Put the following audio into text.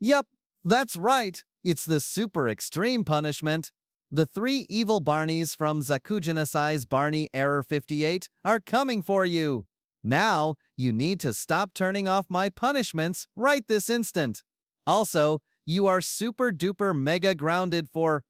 Yep, that's right. It's the super extreme punishment. The three evil Barneys from Zakujanasai's Barney Error 58 are coming for you. Now, you need to stop turning off my punishments right this instant. Also, you are super duper mega grounded for